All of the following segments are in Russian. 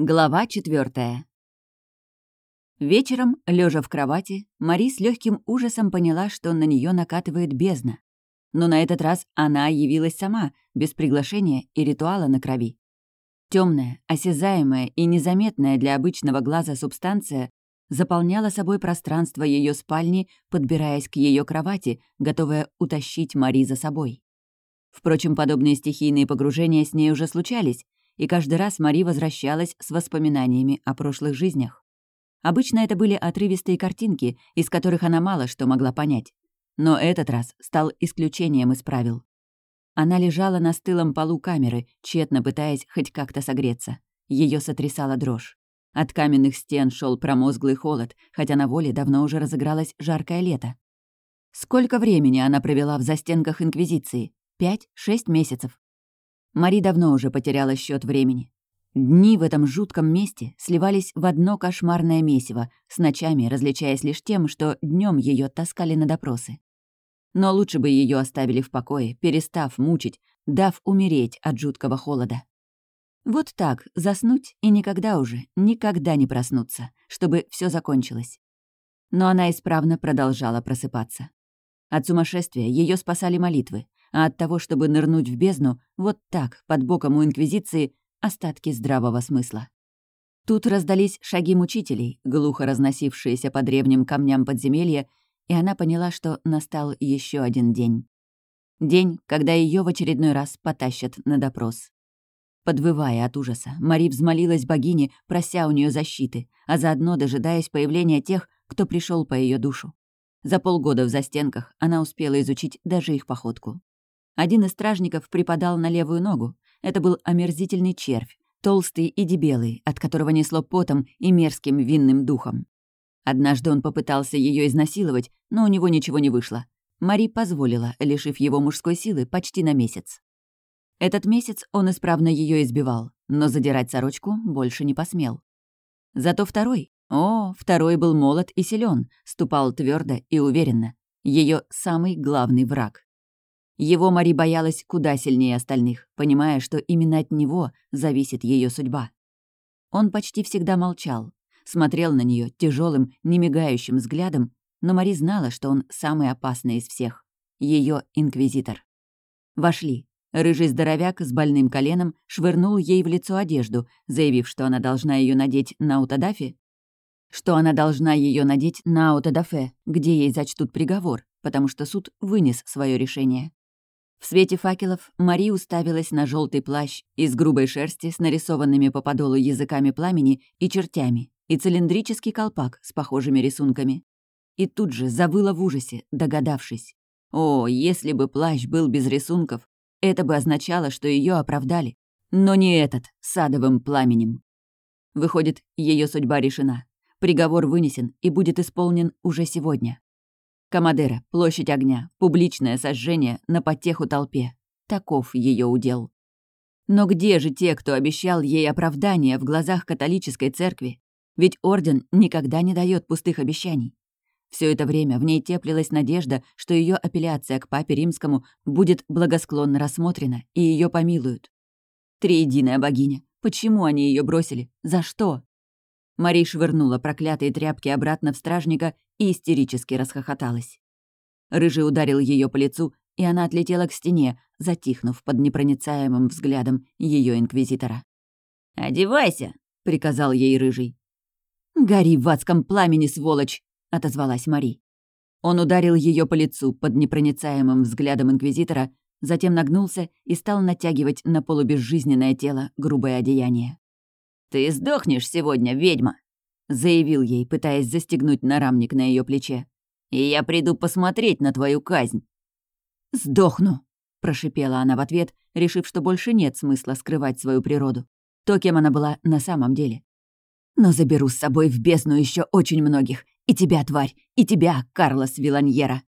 Глава четвертая. Вечером, лежа в кровати, Мари с легким ужасом поняла, что на нее накатывает бездна. Но на этот раз она явилась сама, без приглашения и ритуала на крови. Темная, осязаемая и незаметная для обычного глаза субстанция заполняла собой пространство ее спальни, подбираясь к ее кровати, готовая утащить Мари за собой. Впрочем, подобные стихийные погружения с ней уже случались, и каждый раз Мари возвращалась с воспоминаниями о прошлых жизнях. Обычно это были отрывистые картинки, из которых она мало что могла понять. Но этот раз стал исключением из правил. Она лежала на стылом полу камеры, тщетно пытаясь хоть как-то согреться. Ее сотрясала дрожь. От каменных стен шел промозглый холод, хотя на воле давно уже разыгралось жаркое лето. Сколько времени она провела в застенках Инквизиции? Пять-шесть месяцев. Мари давно уже потеряла счет времени. Дни в этом жутком месте сливались в одно кошмарное месиво, с ночами различаясь лишь тем, что днем ее таскали на допросы. Но лучше бы ее оставили в покое, перестав мучить, дав умереть от жуткого холода. Вот так, заснуть и никогда уже, никогда не проснуться, чтобы все закончилось. Но она исправно продолжала просыпаться. От сумасшествия ее спасали молитвы, а от того, чтобы нырнуть в бездну, вот так, под боком у Инквизиции, остатки здравого смысла. Тут раздались шаги мучителей, глухо разносившиеся по древним камням подземелья, и она поняла, что настал еще один день. День, когда ее в очередной раз потащат на допрос. Подвывая от ужаса, Мари взмолилась богине, прося у нее защиты, а заодно дожидаясь появления тех, кто пришел по ее душу. За полгода в застенках она успела изучить даже их походку. Один из стражников припадал на левую ногу. Это был омерзительный червь, толстый и дебелый, от которого несло потом и мерзким винным духом. Однажды он попытался ее изнасиловать, но у него ничего не вышло. Мари позволила, лишив его мужской силы почти на месяц. Этот месяц он исправно ее избивал, но задирать сорочку больше не посмел. Зато второй, о, второй был молод и силен, ступал твердо и уверенно. Ее самый главный враг. Его Мари боялась куда сильнее остальных, понимая, что именно от него зависит ее судьба. Он почти всегда молчал, смотрел на нее тяжелым, немигающим взглядом, но Мари знала, что он самый опасный из всех. Ее инквизитор. Вошли. Рыжий здоровяк с больным коленом швырнул ей в лицо одежду, заявив, что она должна ее надеть на Утадафе, что она должна ее надеть на Аутадафе, где ей зачтут приговор, потому что суд вынес свое решение. В свете факелов Мари уставилась на желтый плащ из грубой шерсти с нарисованными по подолу языками пламени и чертями, и цилиндрический колпак с похожими рисунками. И тут же забыла в ужасе, догадавшись. О, если бы плащ был без рисунков, это бы означало, что ее оправдали. Но не этот, садовым пламенем. Выходит, ее судьба решена. Приговор вынесен и будет исполнен уже сегодня. Камадера, площадь огня, публичное сожжение на потеху толпе. Таков ее удел. Но где же те, кто обещал ей оправдание в глазах католической церкви? Ведь орден никогда не дает пустых обещаний. Все это время в ней теплилась надежда, что ее апелляция к папе римскому будет благосклонно рассмотрена и ее помилуют. Триединая богиня. Почему они ее бросили? За что? Мари швырнула проклятые тряпки обратно в стражника и истерически расхохоталась. Рыжий ударил ее по лицу, и она отлетела к стене, затихнув под непроницаемым взглядом ее инквизитора. «Одевайся!» — приказал ей Рыжий. «Гори в адском пламени, сволочь!» — отозвалась Мари. Он ударил ее по лицу под непроницаемым взглядом инквизитора, затем нагнулся и стал натягивать на полубезжизненное тело грубое одеяние. «Ты сдохнешь сегодня, ведьма!» — заявил ей, пытаясь застегнуть нарамник на ее плече. «И я приду посмотреть на твою казнь». «Сдохну!» — прошипела она в ответ, решив, что больше нет смысла скрывать свою природу. То, кем она была на самом деле. «Но заберу с собой в бездну еще очень многих. И тебя, тварь, и тебя, Карлос Виланьера!»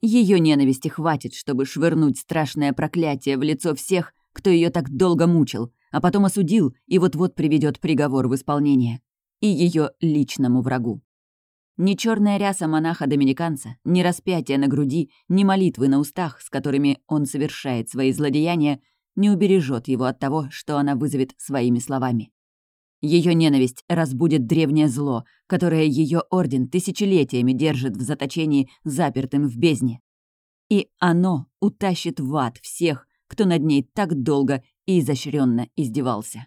Ее ненависти хватит, чтобы швырнуть страшное проклятие в лицо всех, кто ее так долго мучил, а потом осудил и вот-вот приведет приговор в исполнение. И ее личному врагу. Ни черная ряса монаха-доминиканца, ни распятие на груди, ни молитвы на устах, с которыми он совершает свои злодеяния, не убережет его от того, что она вызовет своими словами. Ее ненависть разбудит древнее зло, которое ее орден тысячелетиями держит в заточении, запертым в бездне. И оно утащит в ад всех, кто над ней так долго и изощренно издевался.